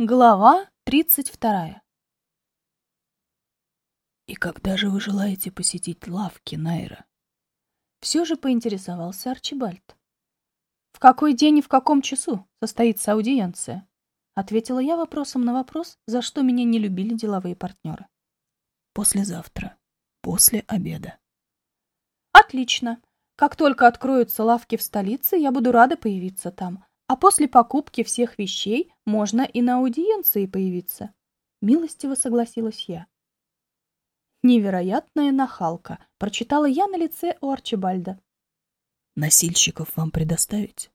Глава 32. «И когда же вы желаете посетить лавки, Найра?» Все же поинтересовался Арчибальд. «В какой день и в каком часу состоится аудиенция?» Ответила я вопросом на вопрос, за что меня не любили деловые партнеры. «Послезавтра, после обеда». «Отлично. Как только откроются лавки в столице, я буду рада появиться там, а после покупки всех вещей можно и на аудиенции появиться. Милостиво согласилась я. Невероятная нахалка, прочитала я на лице у Арчибальда. Носильщиков вам предоставить?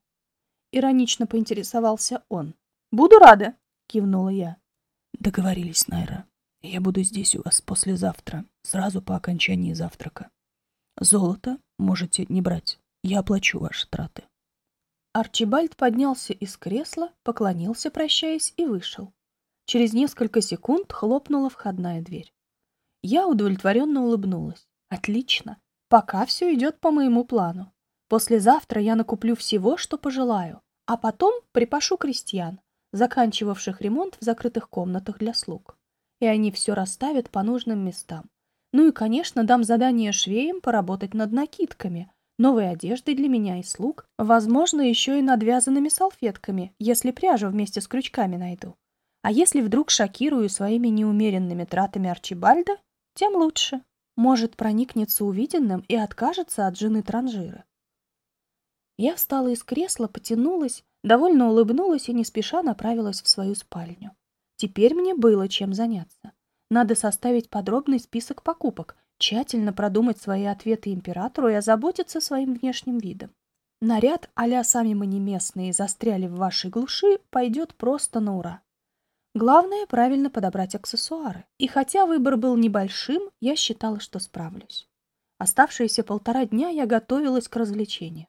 Иронично поинтересовался он. Буду рада, кивнула я. Договорились, Найра. Я буду здесь у вас послезавтра, сразу по окончании завтрака. Золото можете не брать. Я оплачу ваши траты. Арчибальд поднялся из кресла, поклонился, прощаясь, и вышел. Через несколько секунд хлопнула входная дверь. Я удовлетворенно улыбнулась. Отлично. Пока все идет по моему плану. Послезавтра я накуплю всего, что пожелаю, а потом припашу крестьян, заканчивавших ремонт в закрытых комнатах для слуг. И они все расставят по нужным местам. Ну и, конечно, дам задание швеям поработать над накидками, новой одеждой для меня и слуг, возможно, еще и надвязанными салфетками, если пряжу вместе с крючками найду. А если вдруг шокирую своими неумеренными тратами Арчибальда, тем лучше. Может, проникнется увиденным и откажется от жены транжира. Я встала из кресла, потянулась, довольно улыбнулась и не спеша направилась в свою спальню. Теперь мне было чем заняться. Надо составить подробный список покупок, тщательно продумать свои ответы императору и озаботиться своим внешним видом. Наряд а «сами мы не местные застряли в вашей глуши» пойдет просто на ура. Главное — правильно подобрать аксессуары. И хотя выбор был небольшим, я считала, что справлюсь. Оставшиеся полтора дня я готовилась к развлечению.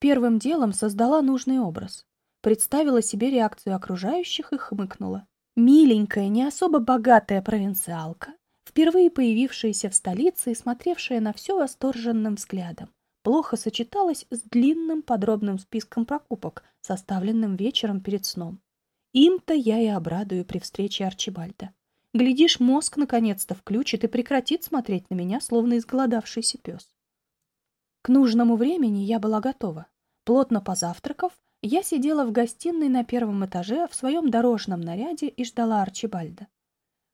Первым делом создала нужный образ. Представила себе реакцию окружающих и хмыкнула. Миленькая, не особо богатая провинциалка впервые появившаяся в столице и смотревшая на все восторженным взглядом, плохо сочеталась с длинным подробным списком покупок, составленным вечером перед сном. Им-то я и обрадую при встрече Арчибальда. Глядишь, мозг наконец-то включит и прекратит смотреть на меня, словно изголодавшийся пес. К нужному времени я была готова. Плотно позавтракав, я сидела в гостиной на первом этаже в своем дорожном наряде и ждала Арчибальда.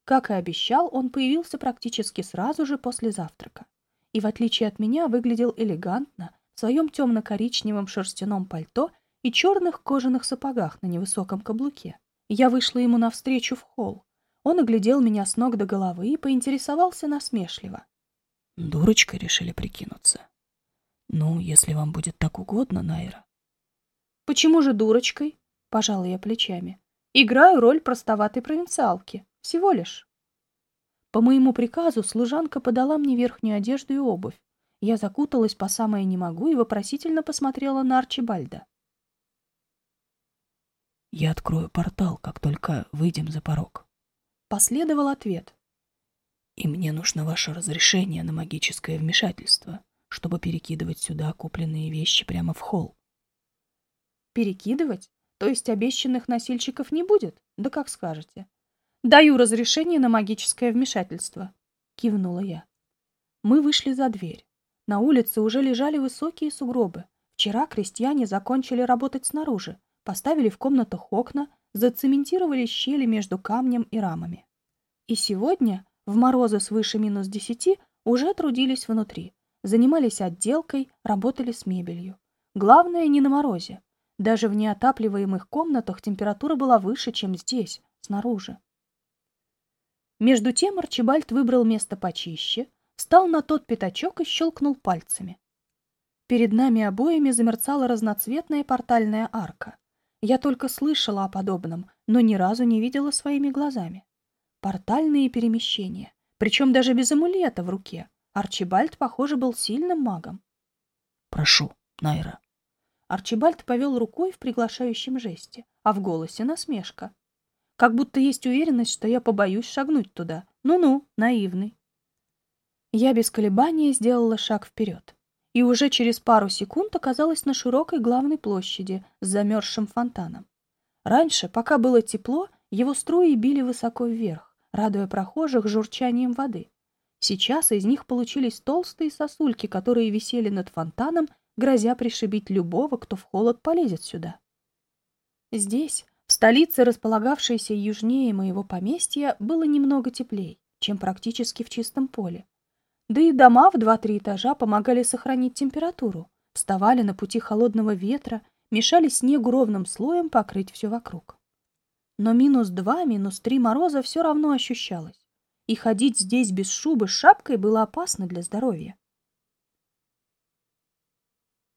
Как и обещал, он появился практически сразу же после завтрака. И в отличие от меня выглядел элегантно в своем темно-коричневом шерстяном пальто и черных кожаных сапогах на невысоком каблуке. Я вышла ему навстречу в холл. Он оглядел меня с ног до головы и поинтересовался насмешливо. «Дурочкой решили прикинуться? Ну, если вам будет так угодно, Найра». «Почему же дурочкой?» — пожала я плечами. «Играю роль простоватой провинциалки». Всего лишь. По моему приказу служанка подала мне верхнюю одежду и обувь. Я закуталась по самое не могу и вопросительно посмотрела на Арчибальда. «Я открою портал, как только выйдем за порог». Последовал ответ. «И мне нужно ваше разрешение на магическое вмешательство, чтобы перекидывать сюда купленные вещи прямо в холл». «Перекидывать? То есть обещанных носильщиков не будет? Да как скажете. «Даю разрешение на магическое вмешательство», — кивнула я. Мы вышли за дверь. На улице уже лежали высокие сугробы. Вчера крестьяне закончили работать снаружи, поставили в комнатах окна, зацементировали щели между камнем и рамами. И сегодня, в морозы свыше минус десяти, уже трудились внутри, занимались отделкой, работали с мебелью. Главное, не на морозе. Даже в неотапливаемых комнатах температура была выше, чем здесь, снаружи. Между тем Арчибальд выбрал место почище, встал на тот пятачок и щелкнул пальцами. Перед нами обоими замерцала разноцветная портальная арка. Я только слышала о подобном, но ни разу не видела своими глазами. Портальные перемещения, причем даже без амулета в руке. Арчибальд, похоже, был сильным магом. «Прошу, Найра». Арчибальд повел рукой в приглашающем жесте, а в голосе насмешка. Как будто есть уверенность, что я побоюсь шагнуть туда. Ну-ну, наивный. Я без колебания сделала шаг вперед. И уже через пару секунд оказалась на широкой главной площади с замерзшим фонтаном. Раньше, пока было тепло, его струи били высоко вверх, радуя прохожих журчанием воды. Сейчас из них получились толстые сосульки, которые висели над фонтаном, грозя пришибить любого, кто в холод полезет сюда. Здесь, столице, располагавшейся южнее моего поместья, было немного теплее, чем практически в чистом поле. Да и дома в два-три этажа помогали сохранить температуру, вставали на пути холодного ветра, мешали снегу ровным слоем покрыть все вокруг. Но минус два, минус три мороза все равно ощущалось, и ходить здесь без шубы с шапкой было опасно для здоровья.